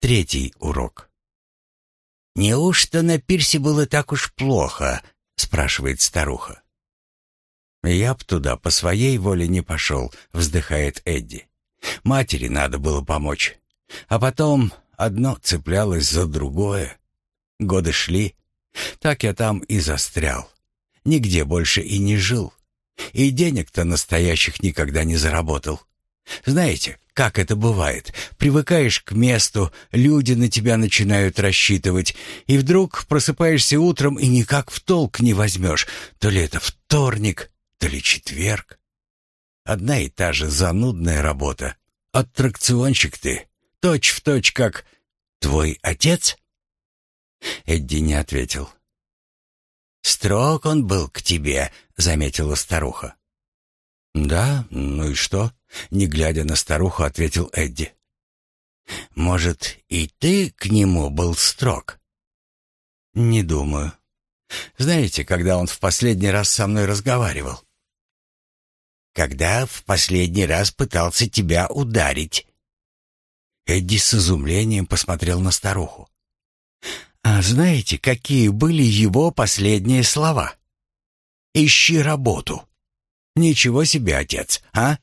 Третий урок. «Неужто на пирсе было так уж плохо?» — спрашивает старуха. «Я б туда по своей воле не пошел», — вздыхает Эдди. «Матери надо было помочь. А потом одно цеплялось за другое. Годы шли. Так я там и застрял. Нигде больше и не жил. И денег-то настоящих никогда не заработал. Знаете, как это бывает? Привыкаешь к месту, люди на тебя начинают рассчитывать, и вдруг просыпаешься утром и никак в толк не возьмешь, то ли это вторник, то ли четверг. Одна и та же занудная работа. Аттракционщик ты, точь в точь как твой отец? Эдди не ответил. «Строг он был к тебе», — заметила старуха. «Да, ну и что?» — не глядя на старуху, ответил Эдди. «Может, и ты к нему был строг?» «Не думаю. Знаете, когда он в последний раз со мной разговаривал?» «Когда в последний раз пытался тебя ударить?» Эдди с изумлением посмотрел на старуху. «А знаете, какие были его последние слова?» «Ищи работу». «Ничего себе, отец, а?»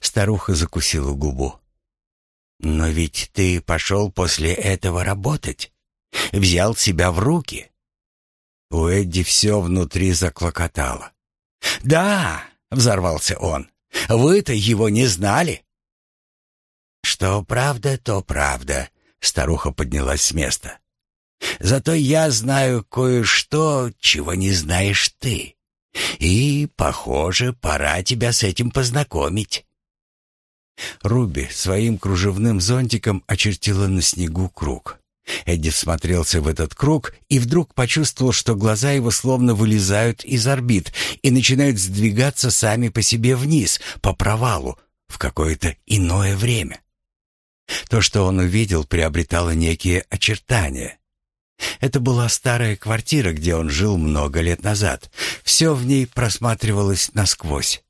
Старуха закусила губу. «Но ведь ты пошел после этого работать. Взял себя в руки». У Эдди все внутри заклокотало. «Да!» — взорвался он. «Вы-то его не знали?» «Что правда, то правда», — старуха поднялась с места. «Зато я знаю кое-что, чего не знаешь ты. И, похоже, пора тебя с этим познакомить». Руби своим кружевным зонтиком очертила на снегу круг. Эдди всмотрелся в этот круг и вдруг почувствовал, что глаза его словно вылезают из орбит и начинают сдвигаться сами по себе вниз, по провалу, в какое-то иное время. То, что он увидел, приобретало некие очертания. Это была старая квартира, где он жил много лет назад. Все в ней просматривалось насквозь.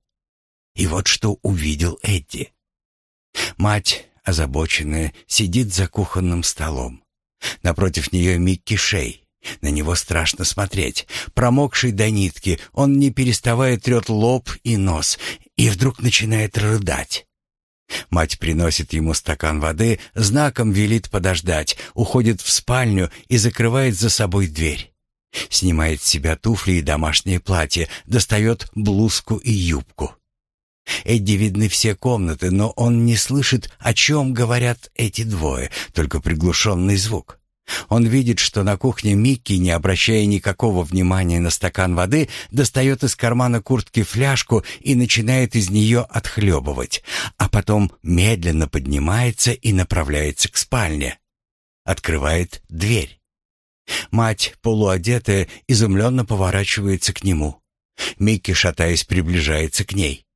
И вот что увидел Эдди. Мать, озабоченная, сидит за кухонным столом. Напротив нее Микки Шей. На него страшно смотреть. Промокший до нитки, он не переставая трет лоб и нос, и вдруг начинает рыдать. Мать приносит ему стакан воды, знаком велит подождать, уходит в спальню и закрывает за собой дверь. Снимает с себя туфли и домашнее платье, достает блузку и юбку. Эдди видны все комнаты, но он не слышит, о чем говорят эти двое, только приглушенный звук. Он видит, что на кухне Микки, не обращая никакого внимания на стакан воды, достает из кармана куртки фляжку и начинает из нее отхлебывать, а потом медленно поднимается и направляется к спальне. Открывает дверь. Мать, полуодетая, изумленно поворачивается к нему. Микки, шатаясь, приближается к ней.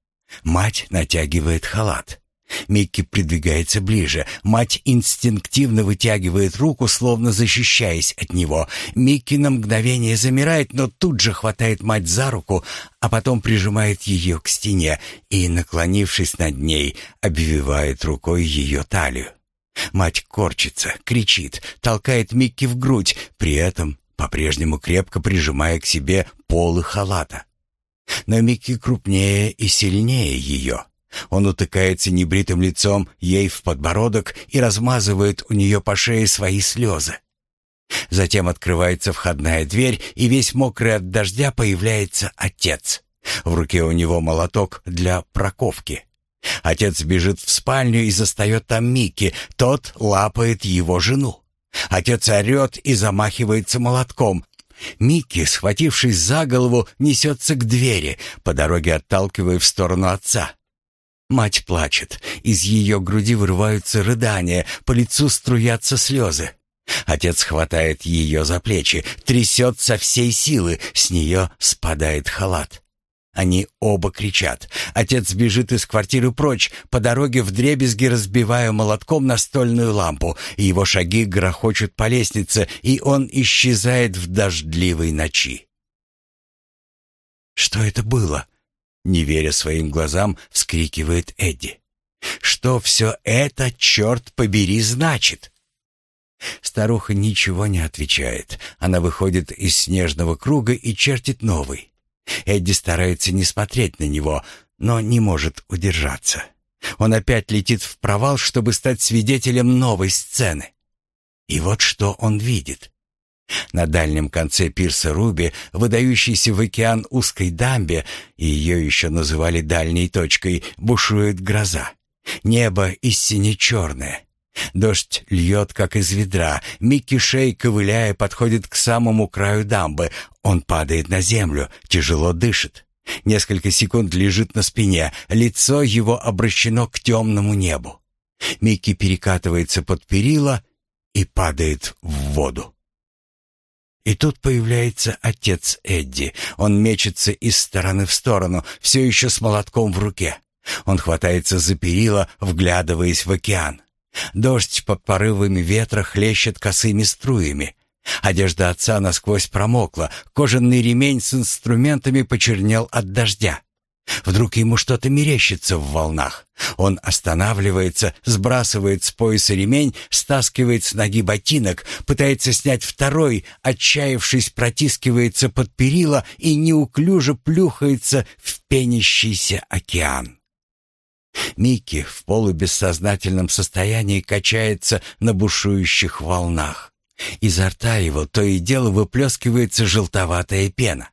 Мать натягивает халат. Микки придвигается ближе. Мать инстинктивно вытягивает руку, словно защищаясь от него. Микки на мгновение замирает, но тут же хватает мать за руку, а потом прижимает ее к стене и, наклонившись над ней, обвивает рукой ее талию. Мать корчится, кричит, толкает Микки в грудь, при этом по-прежнему крепко прижимая к себе полы халата. Но Микки крупнее и сильнее ее. Он утыкается небритым лицом ей в подбородок и размазывает у нее по шее свои слезы. Затем открывается входная дверь, и весь мокрый от дождя появляется отец. В руке у него молоток для проковки. Отец бежит в спальню и застает там Микки. Тот лапает его жену. Отец орет и замахивается молотком. Микки, схватившись за голову, несется к двери, по дороге отталкивая в сторону отца. Мать плачет, из ее груди вырываются рыдания, по лицу струятся слезы. Отец хватает ее за плечи, трясет со всей силы, с нее спадает халат. Они оба кричат. Отец бежит из квартиры прочь, по дороге вдребезги разбивая молотком настольную лампу. Его шаги грохочут по лестнице, и он исчезает в дождливой ночи. «Что это было?» Не веря своим глазам, вскрикивает Эдди. «Что все это, черт побери, значит?» Старуха ничего не отвечает. Она выходит из снежного круга и чертит новый. Эдди старается не смотреть на него, но не может удержаться. Он опять летит в провал, чтобы стать свидетелем новой сцены. И вот что он видит. На дальнем конце пирса Руби, выдающейся в океан узкой дамбе, ее еще называли дальней точкой, бушует гроза. Небо истине черное. Дождь льет, как из ведра. Микки Шей, ковыляя, подходит к самому краю дамбы. Он падает на землю, тяжело дышит. Несколько секунд лежит на спине, лицо его обращено к темному небу. Микки перекатывается под перила и падает в воду. И тут появляется отец Эдди. Он мечется из стороны в сторону, все еще с молотком в руке. Он хватается за перила, вглядываясь в океан. Дождь под порывами ветра хлещет косыми струями. Одежда отца насквозь промокла, кожаный ремень с инструментами почернел от дождя. Вдруг ему что-то мерещится в волнах. Он останавливается, сбрасывает с пояса ремень, стаскивает с ноги ботинок, пытается снять второй, отчаявшись, протискивается под перила и неуклюже плюхается в пенящийся океан. Микки в полубессознательном состоянии качается на бушующих волнах. Изо рта его то и дело выплескивается желтоватая пена.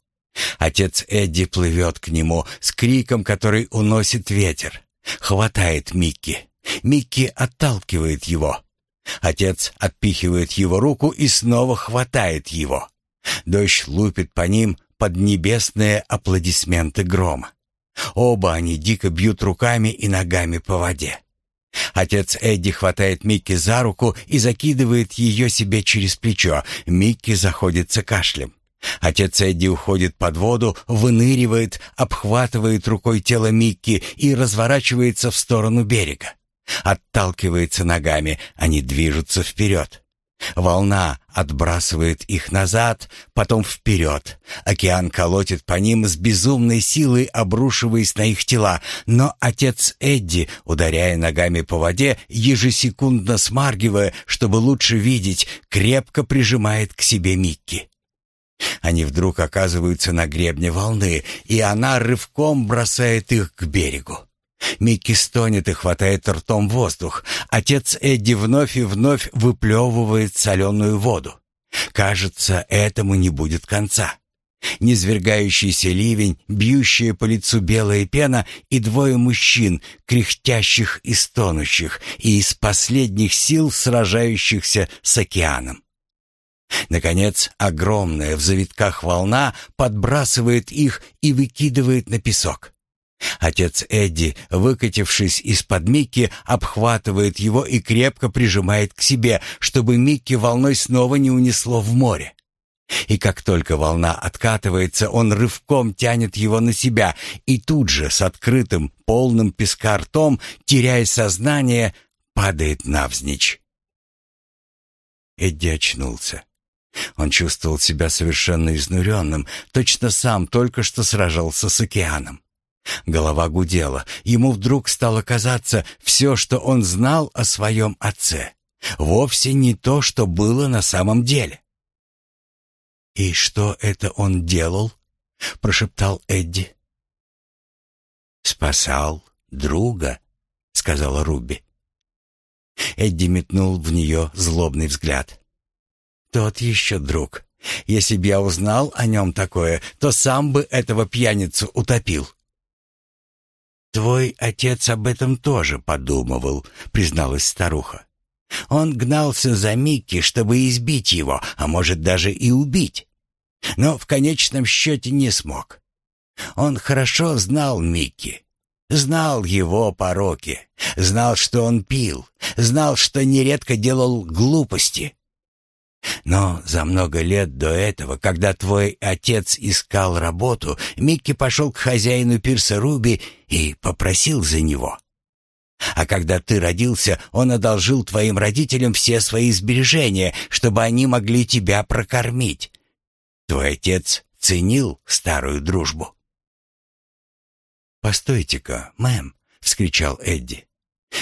Отец Эдди плывет к нему с криком, который уносит ветер. Хватает Микки. Микки отталкивает его. Отец отпихивает его руку и снова хватает его. Дождь лупит по ним под небесные аплодисменты грома. Оба они дико бьют руками и ногами по воде. Отец Эдди хватает Микки за руку и закидывает ее себе через плечо. Микки заходится кашлем. Отец Эдди уходит под воду, выныривает, обхватывает рукой тело Микки и разворачивается в сторону берега. Отталкивается ногами, они движутся вперед. Волна отбрасывает их назад, потом вперед. Океан колотит по ним с безумной силой, обрушиваясь на их тела. Но отец Эдди, ударяя ногами по воде, ежесекундно смаргивая, чтобы лучше видеть, крепко прижимает к себе Микки. Они вдруг оказываются на гребне волны, и она рывком бросает их к берегу. Микки стонет и хватает ртом воздух. Отец Эдди вновь и вновь выплевывает соленую воду. Кажется, этому не будет конца. Низвергающийся ливень, бьющая по лицу белая пена и двое мужчин, кряхтящих и стонущих, и из последних сил сражающихся с океаном. Наконец, огромная в завитках волна подбрасывает их и выкидывает на песок. Отец Эдди, выкатившись из-под Микки, обхватывает его и крепко прижимает к себе, чтобы Микки волной снова не унесло в море. И как только волна откатывается, он рывком тянет его на себя и тут же с открытым, полным песка ртом, теряя сознание, падает навзничь. Эдди очнулся. Он чувствовал себя совершенно изнуренным, точно сам только что сражался с океаном. Голова гудела. Ему вдруг стало казаться все, что он знал о своем отце. Вовсе не то, что было на самом деле. «И что это он делал?» — прошептал Эдди. «Спасал друга», — сказала Руби. Эдди метнул в нее злобный взгляд. «Тот еще друг. Если б я узнал о нем такое, то сам бы этого пьяницу утопил». «Твой отец об этом тоже подумывал», — призналась старуха. «Он гнался за Микки, чтобы избить его, а может даже и убить. Но в конечном счете не смог. Он хорошо знал Микки, знал его пороки, знал, что он пил, знал, что нередко делал глупости. Но за много лет до этого, когда твой отец искал работу, Микки пошел к хозяину пирса Руби и попросил за него. А когда ты родился, он одолжил твоим родителям все свои сбережения, чтобы они могли тебя прокормить. Твой отец ценил старую дружбу. «Постойте-ка, мэм!» — вскричал Эдди.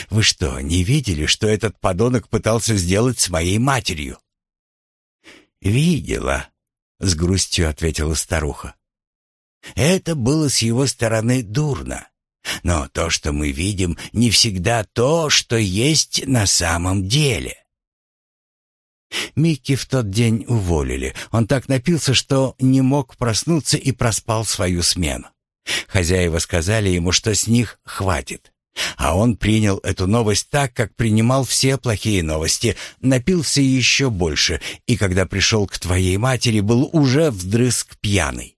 Вы что, не видели, что этот подонок пытался сделать с моей матерью?» «Видела», — с грустью ответила старуха. «Это было с его стороны дурно. Но то, что мы видим, не всегда то, что есть на самом деле». Микки в тот день уволили. Он так напился, что не мог проснуться и проспал свою смену. Хозяева сказали ему, что с них хватит. А он принял эту новость так, как принимал все плохие новости, напился еще больше, и когда пришел к твоей матери, был уже вдрызг пьяный.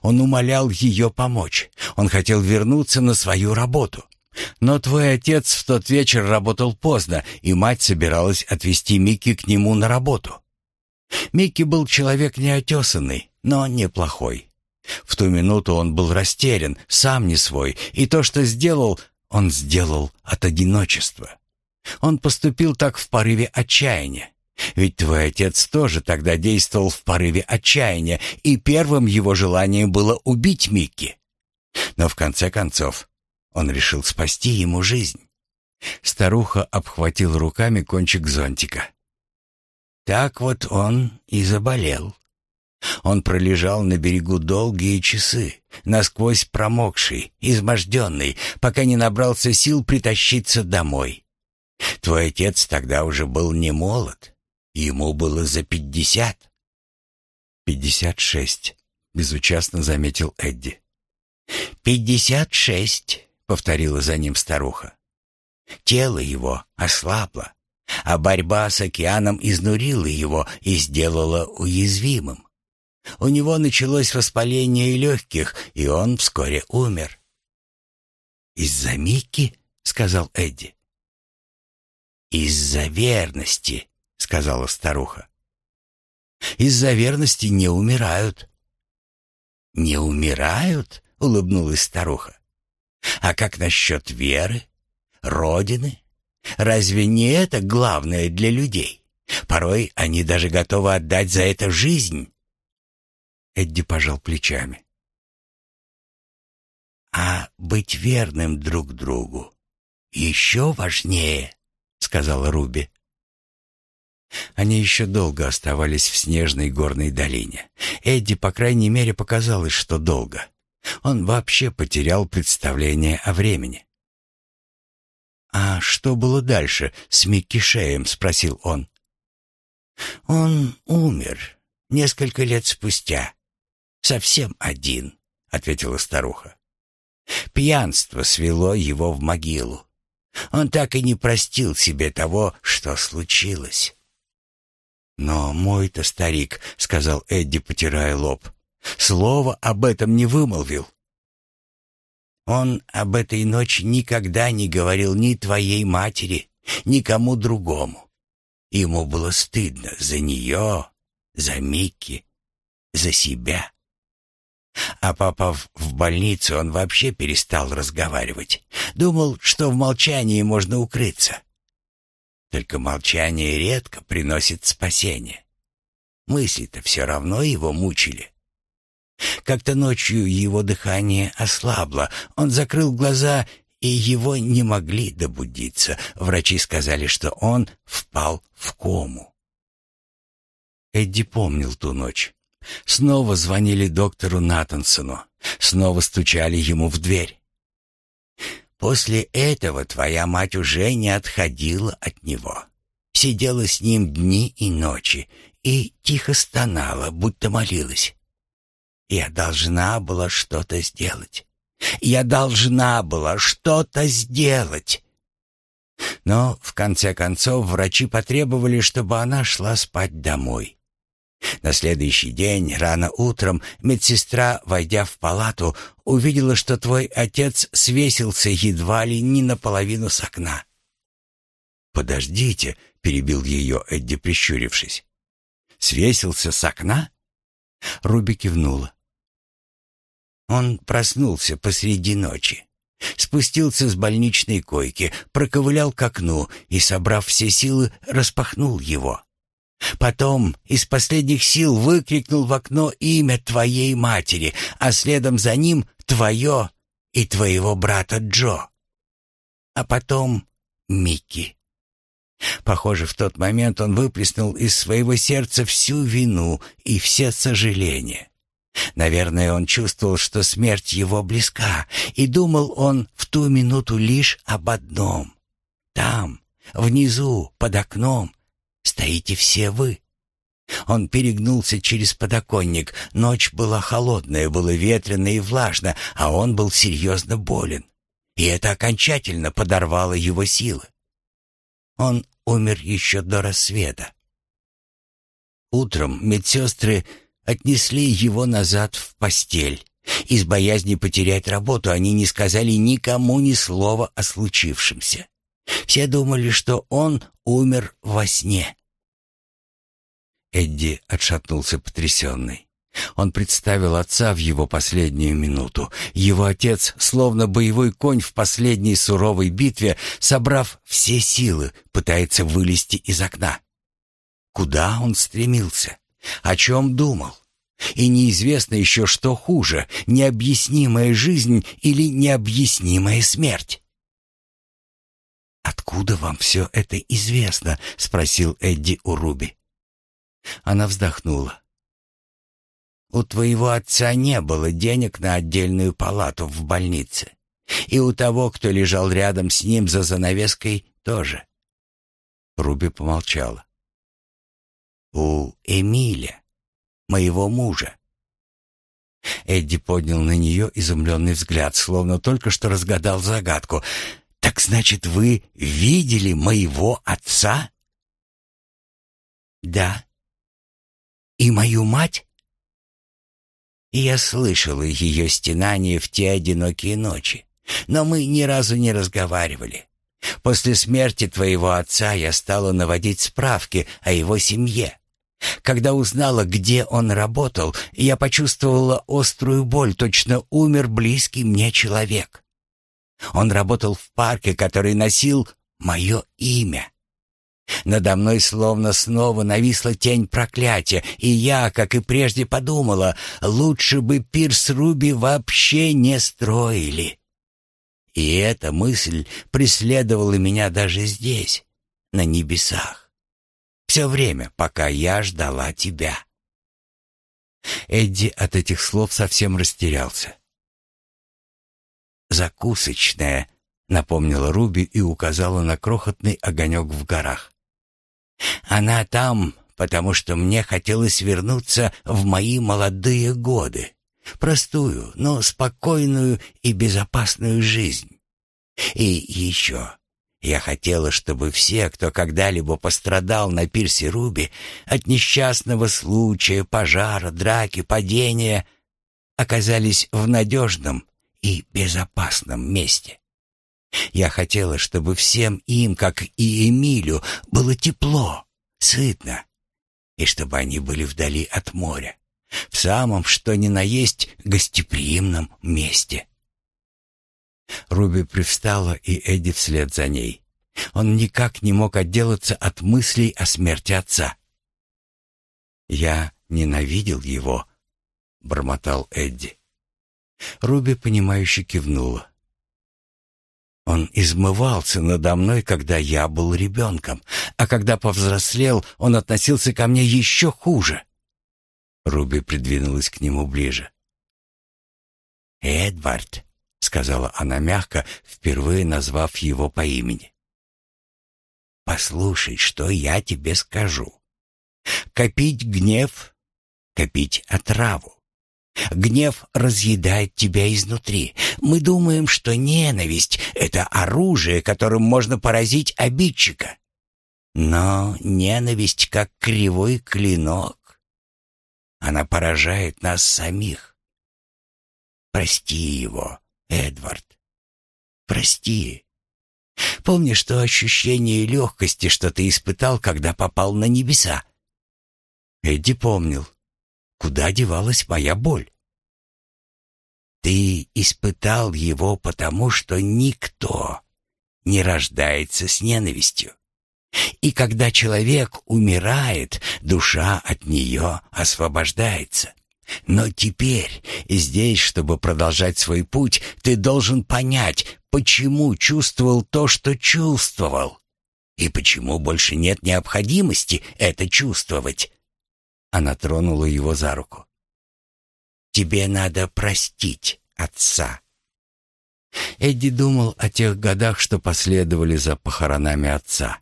Он умолял ее помочь. Он хотел вернуться на свою работу. Но твой отец в тот вечер работал поздно, и мать собиралась отвезти Микки к нему на работу. Микки был человек неотесанный, но неплохой. В ту минуту он был растерян, сам не свой, и то, что сделал, он сделал от одиночества. Он поступил так в порыве отчаяния. Ведь твой отец тоже тогда действовал в порыве отчаяния, и первым его желанием было убить Микки. Но в конце концов он решил спасти ему жизнь. Старуха обхватила руками кончик зонтика. Так вот он и заболел. Он пролежал на берегу долгие часы, насквозь промокший, изможденный, пока не набрался сил притащиться домой. Твой отец тогда уже был не молод, ему было за пятьдесят. «Пятьдесят шесть», — безучастно заметил Эдди. «Пятьдесят шесть», — повторила за ним старуха. Тело его ослабло, а борьба с океаном изнурила его и сделала уязвимым. У него началось воспаление легких, и он вскоре умер. «Из-за Микки?» — сказал Эдди. «Из-за верности», — сказала старуха. «Из-за верности не умирают». «Не умирают?» — улыбнулась старуха. «А как насчет веры, родины? Разве не это главное для людей? Порой они даже готовы отдать за это жизнь». Эдди пожал плечами. «А быть верным друг другу еще важнее», — сказала Руби. Они еще долго оставались в снежной горной долине. Эдди, по крайней мере, показалось, что долго. Он вообще потерял представление о времени. «А что было дальше с Микки Шеем?» — спросил он. «Он умер несколько лет спустя», совсем один», — ответила старуха. Пьянство свело его в могилу. Он так и не простил себе того, что случилось. «Но мой-то старик», — сказал Эдди, потирая лоб, — «слова об этом не вымолвил». «Он об этой ночи никогда не говорил ни твоей матери, ни кому другому. Ему было стыдно за нее, за Микки, за себя». А попав в больницу, он вообще перестал разговаривать. Думал, что в молчании можно укрыться. Только молчание редко приносит спасение. Мысли-то все равно его мучили. Как-то ночью его дыхание ослабло. Он закрыл глаза, и его не могли добудиться. Врачи сказали, что он впал в кому. Эдди помнил ту ночь. Снова звонили доктору Натансону, снова стучали ему в дверь. После этого твоя мать уже не отходила от него. Сидела с ним дни и ночи и тихо стонала, будто молилась. Я должна была что-то сделать. Я должна была что-то сделать. Но в конце концов врачи потребовали, чтобы она шла спать домой. На следующий день, рано утром, медсестра, войдя в палату, увидела, что твой отец свесился едва ли не наполовину с окна. «Подождите», — перебил ее Эдди, прищурившись. «Свесился с окна?» Руби кивнула. Он проснулся посреди ночи. Спустился с больничной койки, проковылял к окну и, собрав все силы, распахнул его. Потом из последних сил выкрикнул в окно имя твоей матери, а следом за ним твое и твоего брата Джо. А потом Микки. Похоже, в тот момент он выплеснул из своего сердца всю вину и все сожаления. Наверное, он чувствовал, что смерть его близка, и думал он в ту минуту лишь об одном. Там, внизу, под окном, стоите все вы. Он перегнулся через подоконник. Ночь была холодная, было ветрено и влажно, а он был серьезно болен. И это окончательно подорвало его силы. Он умер еще до рассвета. Утром медсестры отнесли его назад в постель. Из боязни потерять работу они не сказали никому ни слова о случившемся. Все думали, что он умер во сне. Эдди отшатнулся потрясенный. Он представил отца в его последнюю минуту. Его отец, словно боевой конь в последней суровой битве, собрав все силы, пытается вылезти из окна. Куда он стремился? О чем думал? И неизвестно еще, что хуже — необъяснимая жизнь или необъяснимая смерть. «Откуда вам все это известно?» — спросил Эдди у Руби. Она вздохнула. «У твоего отца не было денег на отдельную палату в больнице. И у того, кто лежал рядом с ним за занавеской, тоже». Руби помолчала. «У Эмиля, моего мужа». Эдди поднял на нее изумленный взгляд, словно только что разгадал загадку. «Так значит, вы видели моего отца?» «Да», и мою мать? И я слышала ее стенание в те одинокие ночи, но мы ни разу не разговаривали. После смерти твоего отца я стала наводить справки о его семье. Когда узнала, где он работал, я почувствовала острую боль, точно умер близкий мне человек. Он работал в парке, который носил мое имя. Надо мной словно снова нависла тень проклятия, и я, как и прежде, подумала, лучше бы пирс Руби вообще не строили. И эта мысль преследовала меня даже здесь, на небесах. Все время, пока я ждала тебя. Эдди от этих слов совсем растерялся. «Закусочная», — напомнила Руби и указала на крохотный огонек в горах. Она там, потому что мне хотелось вернуться в мои молодые годы. Простую, но спокойную и безопасную жизнь. И еще я хотела, чтобы все, кто когда-либо пострадал на пирсе Руби от несчастного случая, пожара, драки, падения, оказались в надежном и безопасном месте. Я хотела, чтобы всем им, как и Эмилю, было тепло, сытно, и чтобы они были вдали от моря, в самом что ни на есть гостеприимном месте. Руби привстала, и Эдди вслед за ней. Он никак не мог отделаться от мыслей о смерти отца. «Я ненавидел его», — бормотал Эдди. Руби, понимающе кивнула. Он измывался надо мной, когда я был ребенком, а когда повзрослел, он относился ко мне еще хуже. Руби придвинулась к нему ближе. «Эдвард», — сказала она мягко, впервые назвав его по имени. «Послушай, что я тебе скажу. Копить гнев, копить отраву. Гнев разъедает тебя изнутри. Мы думаем, что ненависть — это оружие, которым можно поразить обидчика. Но ненависть как кривой клинок. Она поражает нас самих. Прости его, Эдвард. Прости. Помнишь то ощущение легкости, что ты испытал, когда попал на небеса? Эдди помнил. Куда девалась моя боль? Ты испытал его потому, что никто не рождается с ненавистью. И когда человек умирает, душа от нее освобождается. Но теперь, здесь, чтобы продолжать свой путь, ты должен понять, почему чувствовал то, что чувствовал, и почему больше нет необходимости это чувствовать. Она тронула его за руку. Тебе надо простить отца. Эдди думал о тех годах, что последовали за похоронами отца,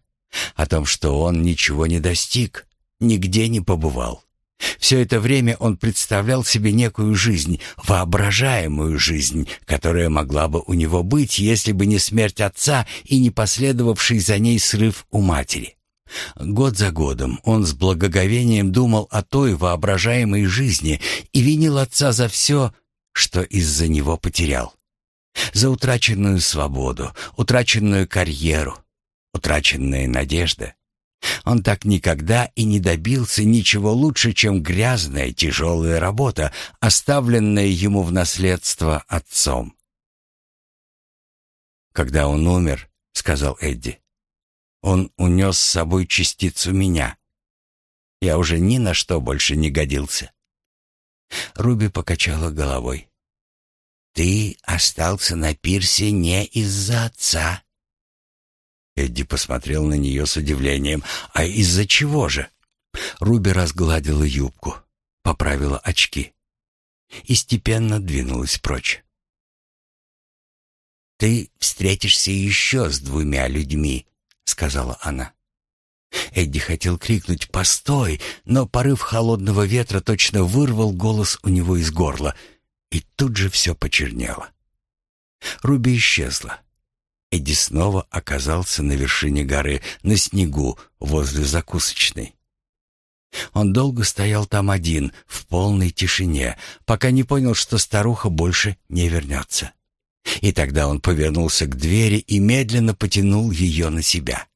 о том, что он ничего не достиг, нигде не побывал. Все это время он представлял себе некую жизнь, воображаемую жизнь, которая могла бы у него быть, если бы не смерть отца и не последовавший за ней срыв у матери. Год за годом он с благоговением думал о той воображаемой жизни и винил отца за все, что из-за него потерял. За утраченную свободу, утраченную карьеру, утраченные надежды. Он так никогда и не добился ничего лучше, чем грязная тяжелая работа, оставленная ему в наследство отцом. «Когда он умер, — сказал Эдди, — он унес с собой частицу меня. Я уже ни на что больше не годился». Руби покачала головой. «Ты остался на пирсе не из-за отца», Эдди посмотрел на нее с удивлением. «А из-за чего же?» Руби разгладила юбку, поправила очки и степенно двинулась прочь. «Ты встретишься еще с двумя людьми», — сказала она. Эдди хотел крикнуть «Постой!», но порыв холодного ветра точно вырвал голос у него из горла, и тут же все почернело. Руби исчезла. Эдди снова оказался на вершине горы, на снегу, возле закусочной. Он долго стоял там один, в полной тишине, пока не понял, что старуха больше не вернется. И тогда он повернулся к двери и медленно потянул ее на себя.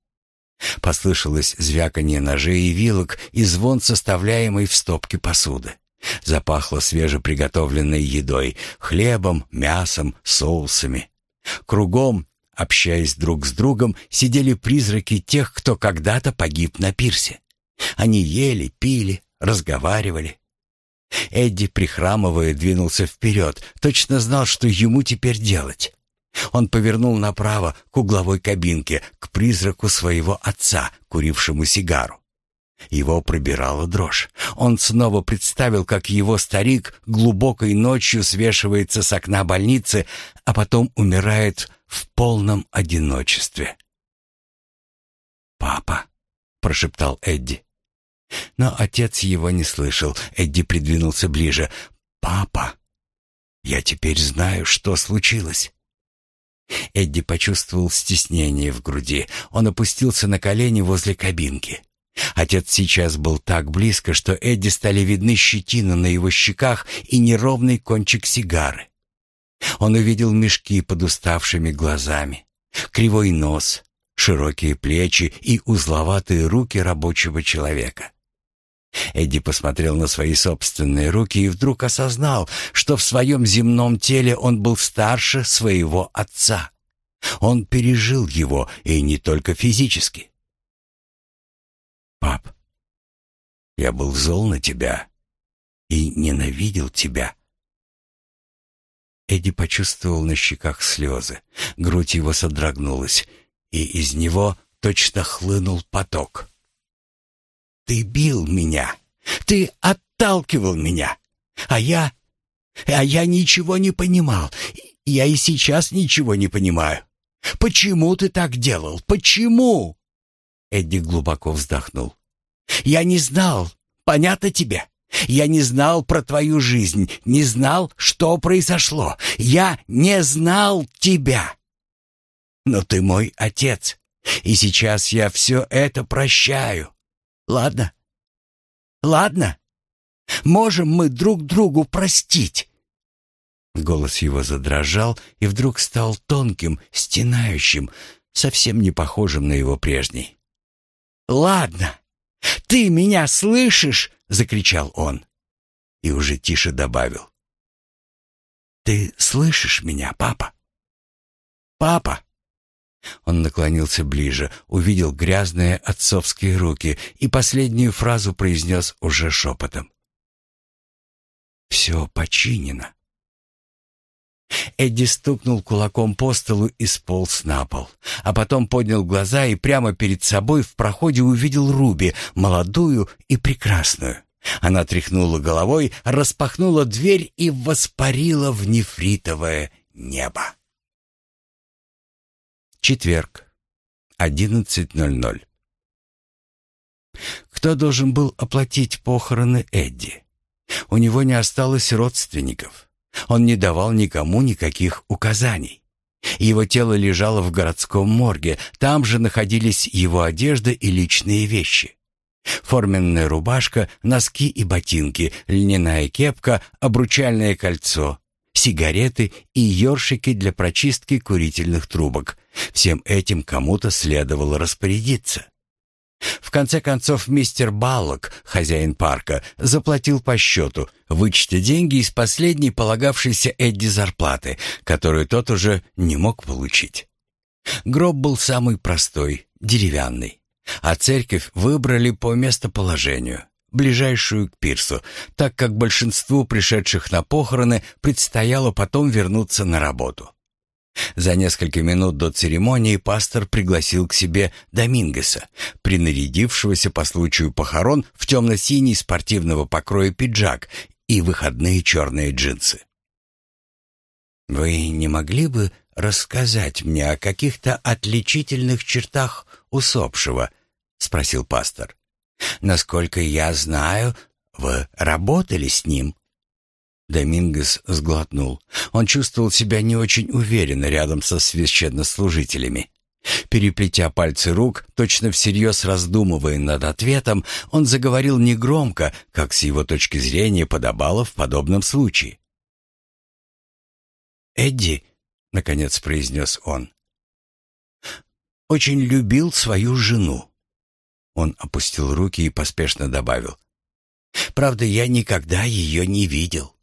Послышалось звяканье ножей и вилок и звон составляемой в стопке посуды. Запахло свежеприготовленной едой, хлебом, мясом, соусами. Кругом Общаясь друг с другом, сидели призраки тех, кто когда-то погиб на пирсе. Они ели, пили, разговаривали. Эдди, прихрамывая, двинулся вперед, точно знал, что ему теперь делать. Он повернул направо к угловой кабинке, к призраку своего отца, курившему сигару. Его пробирала дрожь. Он снова представил, как его старик глубокой ночью свешивается с окна больницы, а потом умирает в полном одиночестве. «Папа», — прошептал Эдди. Но отец его не слышал. Эдди придвинулся ближе. «Папа, я теперь знаю, что случилось». Эдди почувствовал стеснение в груди. Он опустился на колени возле кабинки. Отец сейчас был так близко, что Эдди стали видны щетина на его щеках и неровный кончик сигары. Он увидел мешки под уставшими глазами, кривой нос, широкие плечи и узловатые руки рабочего человека. Эдди посмотрел на свои собственные руки и вдруг осознал, что в своем земном теле он был старше своего отца. Он пережил его, и не только физически. «Пап, я был зол на тебя и ненавидел тебя», Эдди почувствовал на щеках слезы. Грудь его содрогнулась, и из него точно хлынул поток. «Ты бил меня! Ты отталкивал меня! А я... А я ничего не понимал. Я и сейчас ничего не понимаю. Почему ты так делал? Почему?» Эдди глубоко вздохнул. «Я не знал. Понятно тебе? Я не знал про твою жизнь, не знал, что произошло. Я не знал тебя. Но ты мой отец, и сейчас я все это прощаю. Ладно? Ладно? Можем мы друг другу простить?» Голос его задрожал и вдруг стал тонким, стенающим, совсем не похожим на его прежний. «Ладно, ты меня слышишь?» — закричал он. И уже тише добавил. «Ты слышишь меня, папа?» «Папа!» Он наклонился ближе, увидел грязные отцовские руки и последнюю фразу произнес уже шепотом. все починено. Эдди стукнул кулаком по столу и сполз на пол, а потом поднял глаза и прямо перед собой в проходе увидел Руби, молодую и прекрасную. Она тряхнула головой, распахнула дверь и воспарила в нефритовое небо. Четверг, 11.00. Кто должен был оплатить похороны Эдди? У него не осталось родственников. Он не давал никому никаких указаний. Его тело лежало в городском морге, там же находились его одежда и личные вещи. Форменная рубашка, носки и ботинки, льняная кепка, обручальное кольцо, сигареты и ёршики для прочистки курительных трубок. Всем этим кому-то следовало распорядиться. В конце концов, мистер Баллок, хозяин парка, заплатил по счету, вычтя деньги из последней полагавшейся Эдди зарплаты, которую тот уже не мог получить. Гроб был самый простой, деревянный, а церковь выбрали по местоположению, ближайшую к пирсу, так как большинству пришедших на похороны предстояло потом вернуться на работу. За несколько минут до церемонии пастор пригласил к себе Домингеса, принарядившегося по случаю похорон в темно-синий спортивного покроя пиджак и выходные черные джинсы. «Вы не могли бы рассказать мне о каких-то отличительных чертах усопшего?» — спросил пастор. «Насколько я знаю, вы работали с ним». Домингес сглотнул. Он чувствовал себя не очень уверенно рядом со священнослужителями. Переплетя пальцы рук, точно всерьез раздумывая над ответом, он заговорил негромко, как с его точки зрения подобало в подобном случае. «Эдди», — наконец произнес он, — «очень любил свою жену». Он опустил руки и поспешно добавил. «Правда, я никогда ее не видел».